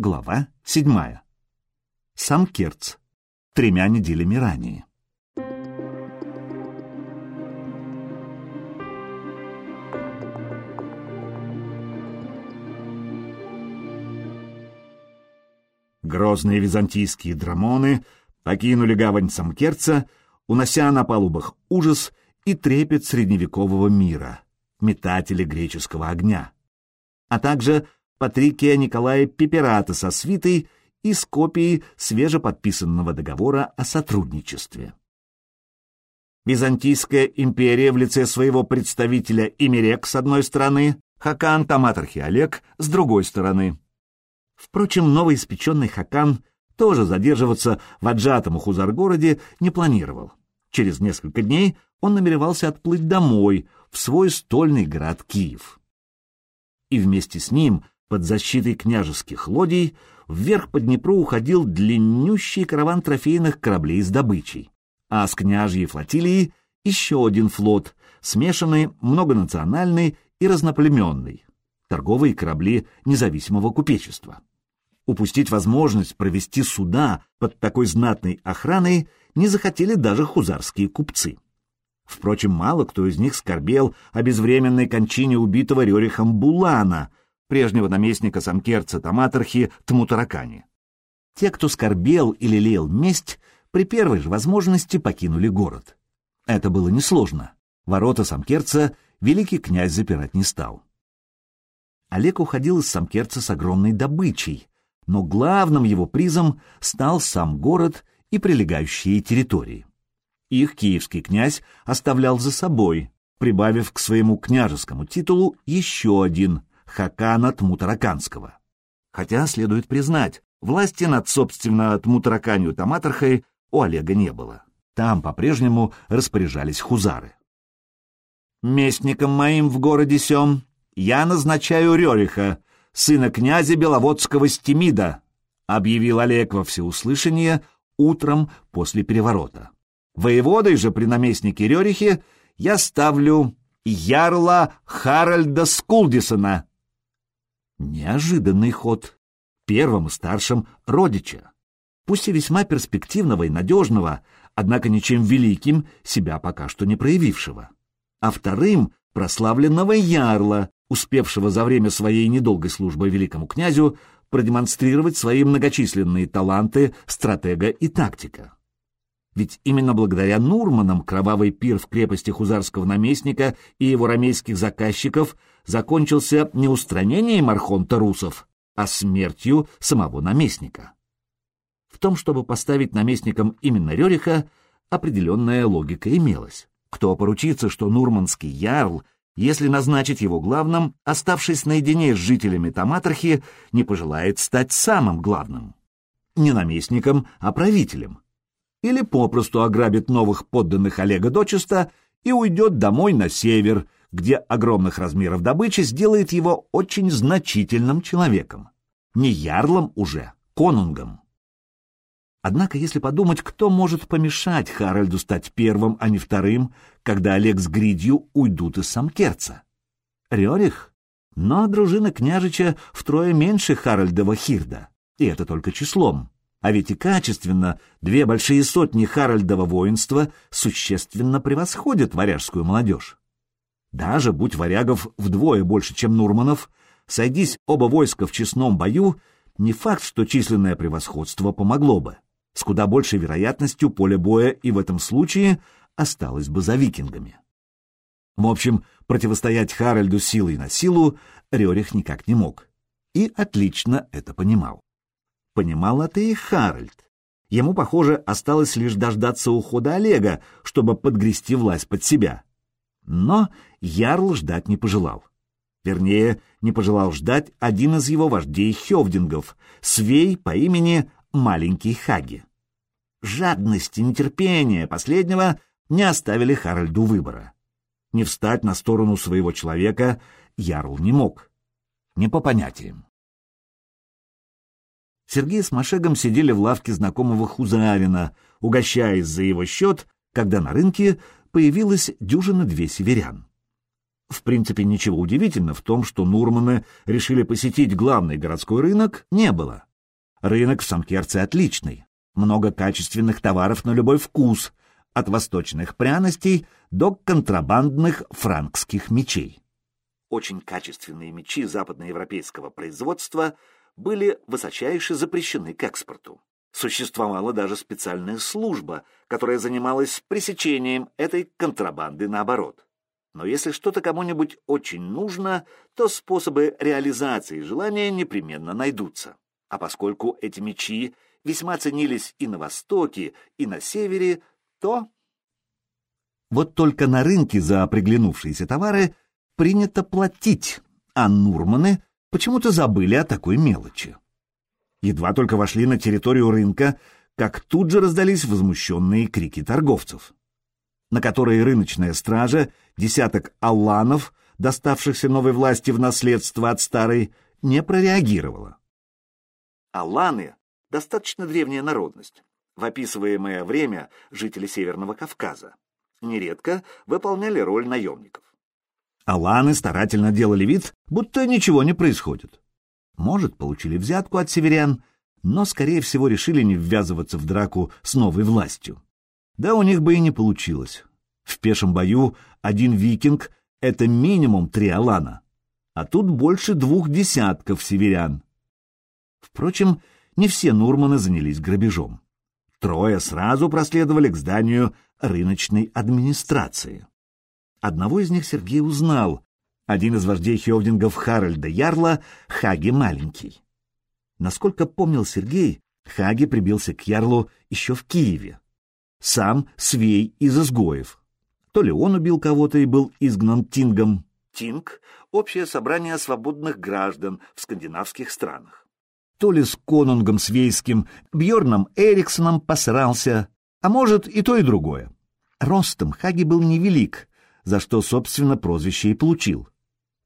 Глава седьмая. Сам Керц. Тремя неделями ранее. Грозные византийские драмоны покинули гавань Самкерца, унося на палубах ужас и трепет средневекового мира, метатели греческого огня, а также Патрикия Николая Пеперата со свитой и с копией свежеподписанного договора о сотрудничестве. Византийская империя в лице своего представителя Имерек с одной стороны, Хакан Таматархи Олег с другой стороны. Впрочем, новоиспеченный Хакан тоже задерживаться в отжатом Хузар-городе не планировал. Через несколько дней он намеревался отплыть домой, в свой стольный город Киев. И вместе с ним, под защитой княжеских лодий, вверх по Днепру уходил длиннющий караван трофейных кораблей с добычей, а с княжьей флотилией еще один флот, смешанный, многонациональный и разноплеменный, торговые корабли независимого купечества. Упустить возможность провести суда под такой знатной охраной не захотели даже хузарские купцы. Впрочем, мало кто из них скорбел о безвременной кончине убитого Рерихом Булана, прежнего наместника самкерца Таматархи Тмутаракани. Те, кто скорбел и лелеял месть, при первой же возможности покинули город. Это было несложно. Ворота самкерца великий князь запирать не стал. Олег уходил из самкерца с огромной добычей, но главным его призом стал сам город и прилегающие территории. Их киевский князь оставлял за собой, прибавив к своему княжескому титулу еще один — Хакана Тмутараканского. Хотя, следует признать, власти над, собственно, Тмутараканью Таматархой у Олега не было. Там по-прежнему распоряжались хузары. «Местником моим в городе сём я назначаю Рёриха, сына князя Беловодского Стемида, объявил Олег во всеуслышание утром после переворота. Воеводой же при наместнике Рерихе я ставлю ярла Харальда Скулдисона. Неожиданный ход. Первым и старшим родича. Пусть и весьма перспективного и надежного, однако ничем великим себя пока что не проявившего. А вторым — прославленного ярла, успевшего за время своей недолгой службы великому князю продемонстрировать свои многочисленные таланты стратега и тактика. Ведь именно благодаря Нурманам кровавый пир в крепости хузарского наместника и его ромейских заказчиков закончился не устранением архонта русов, а смертью самого наместника. В том, чтобы поставить наместником именно Рериха, определенная логика имелась. Кто поручится, что Нурманский ярл — если назначить его главным, оставшись наедине с жителями Таматрахи, не пожелает стать самым главным. Не наместником, а правителем. Или попросту ограбит новых подданных Олега дочисто и уйдет домой на север, где огромных размеров добычи сделает его очень значительным человеком. Не ярлом уже, конунгом. Однако, если подумать, кто может помешать Харальду стать первым, а не вторым, когда Олег с Гридью уйдут из Самкерца? Рерих? Но дружина княжича втрое меньше Харальдова Хирда, и это только числом. А ведь и качественно две большие сотни Харальдова воинства существенно превосходят варяжскую молодежь. Даже будь варягов вдвое больше, чем Нурманов, сойдись оба войска в честном бою, не факт, что численное превосходство помогло бы. С куда большей вероятностью поле боя и в этом случае осталось бы за викингами. В общем, противостоять Харальду силой на силу Рерих никак не мог. И отлично это понимал. Понимал это и Харальд. Ему, похоже, осталось лишь дождаться ухода Олега, чтобы подгрести власть под себя. Но Ярл ждать не пожелал. Вернее, не пожелал ждать один из его вождей Хевдингов, свей по имени Маленький Хаги. Жадность и нетерпение последнего не оставили Харальду выбора. Не встать на сторону своего человека Ярл не мог. Не по понятиям. Сергей с Машегом сидели в лавке знакомого Хузарина, угощаясь за его счет, когда на рынке появилась дюжина-две северян. В принципе, ничего удивительного в том, что Нурманы решили посетить главный городской рынок, не было. Рынок в Самкерце отличный. Много качественных товаров на любой вкус, от восточных пряностей до контрабандных франкских мечей. Очень качественные мечи западноевропейского производства были высочайше запрещены к экспорту. Существовала даже специальная служба, которая занималась пресечением этой контрабанды наоборот. Но если что-то кому-нибудь очень нужно, то способы реализации желания непременно найдутся. А поскольку эти мечи весьма ценились и на Востоке, и на Севере, то... Вот только на рынке за приглянувшиеся товары принято платить, а Нурманы почему-то забыли о такой мелочи. Едва только вошли на территорию рынка, как тут же раздались возмущенные крики торговцев, на которые рыночная стража, десяток алланов, доставшихся новой власти в наследство от старой, не прореагировала. Алланы — достаточно древняя народность, в описываемое время жители Северного Кавказа. Нередко выполняли роль наемников. Аланы старательно делали вид, будто ничего не происходит. Может, получили взятку от северян, но, скорее всего, решили не ввязываться в драку с новой властью. Да у них бы и не получилось. В пешем бою один викинг — это минимум три алана, а тут больше двух десятков северян. Впрочем, не все Нурманы занялись грабежом. Трое сразу проследовали к зданию рыночной администрации. Одного из них Сергей узнал, один из вождей хевдингов Харальда Ярла, Хаги Маленький. Насколько помнил Сергей, Хаги прибился к Ярлу еще в Киеве. Сам свей из изгоев. То ли он убил кого-то и был изгнан Тингом. Тинг — общее собрание свободных граждан в скандинавских странах. То ли с конунгом свейским Бьорном Эриксоном посрался, а может и то, и другое. Ростом Хаги был невелик, за что, собственно, прозвище и получил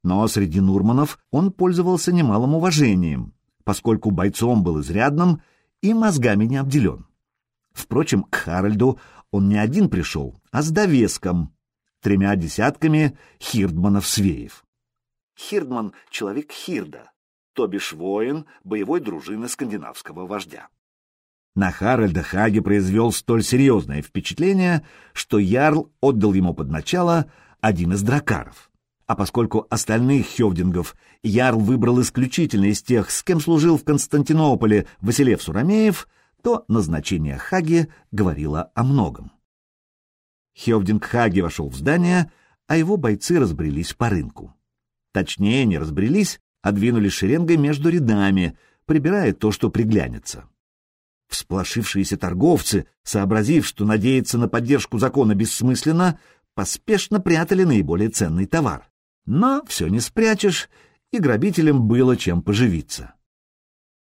но среди Нурманов он пользовался немалым уважением, поскольку бойцом был изрядным и мозгами не обделен. Впрочем, к Харальду он не один пришел, а с довеском, тремя десятками хирдманов-свеев. Хирдман — человек Хирда, то бишь воин боевой дружины скандинавского вождя. На Харальда Хаги произвел столь серьезное впечатление, что Ярл отдал ему под начало один из дракаров а поскольку остальных хевдингов Ярл выбрал исключительно из тех, с кем служил в Константинополе Василев Сурамеев, то назначение Хаги говорило о многом. Хевдинг Хаги вошел в здание, а его бойцы разбрелись по рынку. Точнее, не разбрелись, а двинулись шеренгой между рядами, прибирая то, что приглянется. Всплошившиеся торговцы, сообразив, что надеяться на поддержку закона бессмысленно, поспешно прятали наиболее ценный товар. Но все не спрячешь, и грабителям было чем поживиться.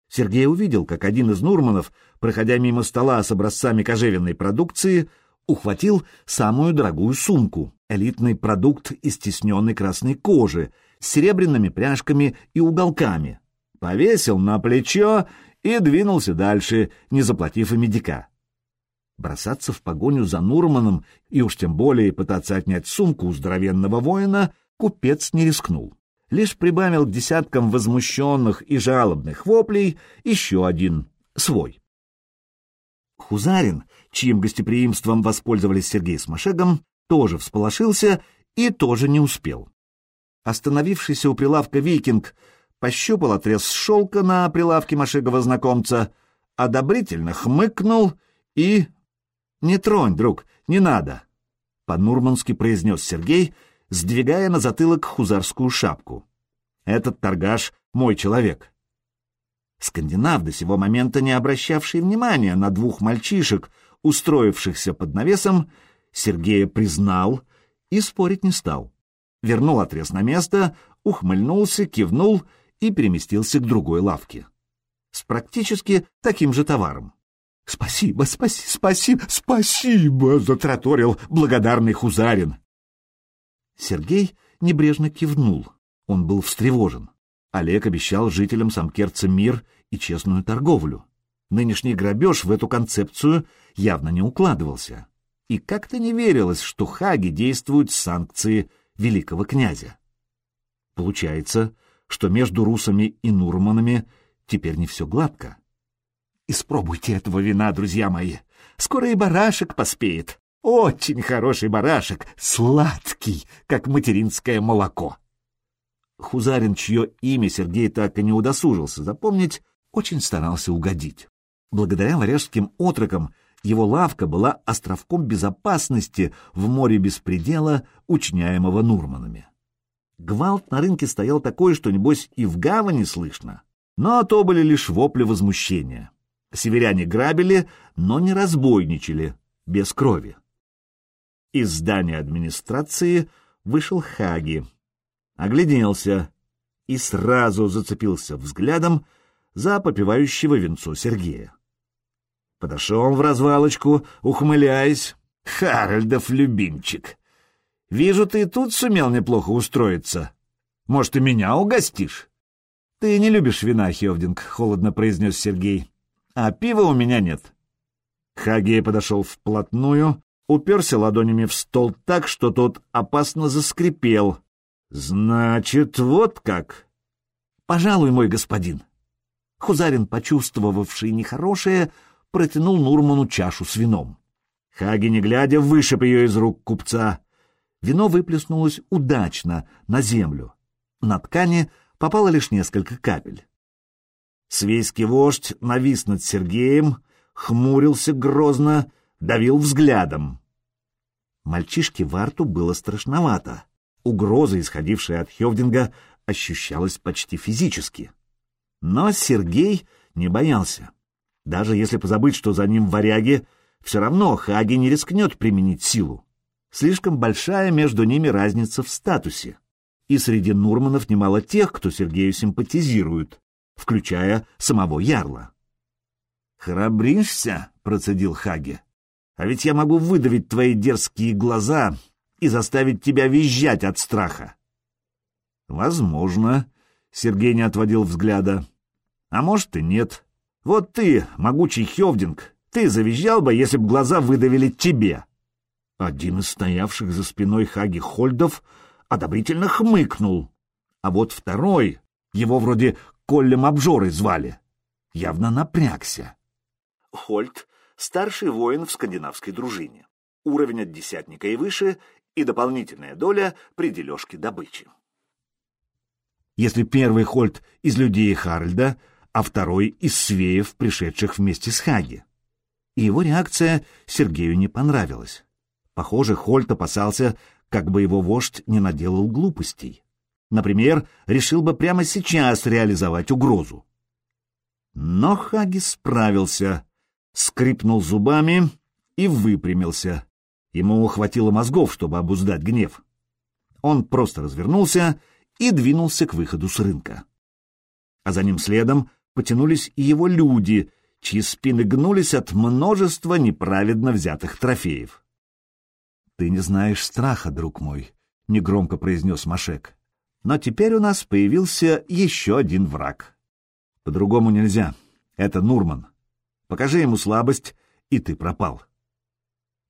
Сергей увидел, как один из Нурманов, проходя мимо стола с образцами кожевенной продукции, ухватил самую дорогую сумку, элитный продукт из тесненной красной кожи, с серебряными пряжками и уголками, повесил на плечо и двинулся дальше, не заплатив и медика. Бросаться в погоню за Нурманом и уж тем более пытаться отнять сумку у здоровенного воина — купец не рискнул. Лишь прибавил к десяткам возмущенных и жалобных воплей еще один, свой. Хузарин, чьим гостеприимством воспользовались Сергей с Машегом, тоже всполошился и тоже не успел. Остановившийся у прилавка викинг пощупал отрез шелка на прилавке Машегова знакомца, одобрительно хмыкнул и... «Не тронь, друг, не надо!» По-нурмански произнес Сергей сдвигая на затылок хузарскую шапку. «Этот торгаш — мой человек». Скандинав, до сего момента не обращавший внимания на двух мальчишек, устроившихся под навесом, Сергея признал и спорить не стал. Вернул отрез на место, ухмыльнулся, кивнул и переместился к другой лавке. С практически таким же товаром. «Спасибо, спаси, спасибо, спасибо!» — затраторил благодарный Хузарин. Сергей небрежно кивнул. Он был встревожен. Олег обещал жителям Самкерца мир и честную торговлю. Нынешний грабеж в эту концепцию явно не укладывался. И как-то не верилось, что хаги действуют санкции великого князя. Получается, что между русами и нурманами теперь не все гладко. Испробуйте этого вина, друзья мои. Скоро и барашек поспеет. Очень хороший барашек, сладкий, как материнское молоко. Хузарин, чье имя Сергей так и не удосужился запомнить, очень старался угодить. Благодаря варяжским отрокам его лавка была островком безопасности в море беспредела, учняемого Нурманами. Гвалт на рынке стоял такой, что, небось, и в гавани слышно. Но то были лишь вопли возмущения. Северяне грабили, но не разбойничали, без крови. Из здания администрации вышел Хаги, огляделся и сразу зацепился взглядом за попивающего венцо Сергея. Подошел в развалочку, ухмыляясь. «Харальдов любимчик! Вижу, ты тут сумел неплохо устроиться. Может, и меня угостишь?» «Ты не любишь вина, Хевдинг», — холодно произнес Сергей. «А пива у меня нет». Хагей подошел вплотную, уперся ладонями в стол так, что тот опасно заскрипел. «Значит, вот как!» «Пожалуй, мой господин». Хузарин, почувствовавший нехорошее, протянул Нурману чашу с вином. Хаги, не глядя, вышиб ее из рук купца. Вино выплеснулось удачно, на землю. На ткани попало лишь несколько капель. Свейский вождь навис над Сергеем, хмурился грозно, давил взглядом. Мальчишке в арту было страшновато. Угроза, исходившая от Хевдинга, ощущалась почти физически. Но Сергей не боялся. Даже если позабыть, что за ним варяги, все равно Хаги не рискнет применить силу. Слишком большая между ними разница в статусе. И среди Нурманов немало тех, кто Сергею симпатизирует, включая самого Ярла. «Храбришься?» — процедил Хаги. «А ведь я могу выдавить твои дерзкие глаза и заставить тебя визжать от страха». «Возможно», — Сергей не отводил взгляда. «А может и нет. Вот ты, могучий Хевдинг, ты завизжал бы, если б глаза выдавили тебе. Один из стоявших за спиной Хаги Хольдов одобрительно хмыкнул. А вот второй, его вроде Коллем Обжорой звали, явно напрягся. Хольд — старший воин в скандинавской дружине. Уровень от десятника и выше, и дополнительная доля при дележке добычи. Если первый Хольд из людей Харальда — а второй из свеев, пришедших вместе с Хаги. И его реакция Сергею не понравилась. Похоже, Хольт опасался, как бы его вождь не наделал глупостей. Например, решил бы прямо сейчас реализовать угрозу. Но Хаги справился, скрипнул зубами и выпрямился. Ему хватило мозгов, чтобы обуздать гнев. Он просто развернулся и двинулся к выходу с рынка. А за ним следом потянулись и его люди, чьи спины гнулись от множества неправедно взятых трофеев. «Ты не знаешь страха, друг мой», — негромко произнес Машек. «Но теперь у нас появился еще один враг. По-другому нельзя. Это Нурман. Покажи ему слабость, и ты пропал».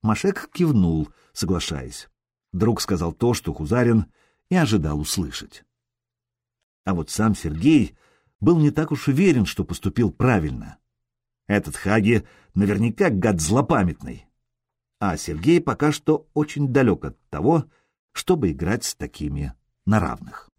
Машек кивнул, соглашаясь. Друг сказал то, что Хузарин и ожидал услышать. А вот сам Сергей был не так уж уверен, что поступил правильно. Этот Хаги наверняка гад злопамятный. А Сергей пока что очень далек от того, чтобы играть с такими на равных.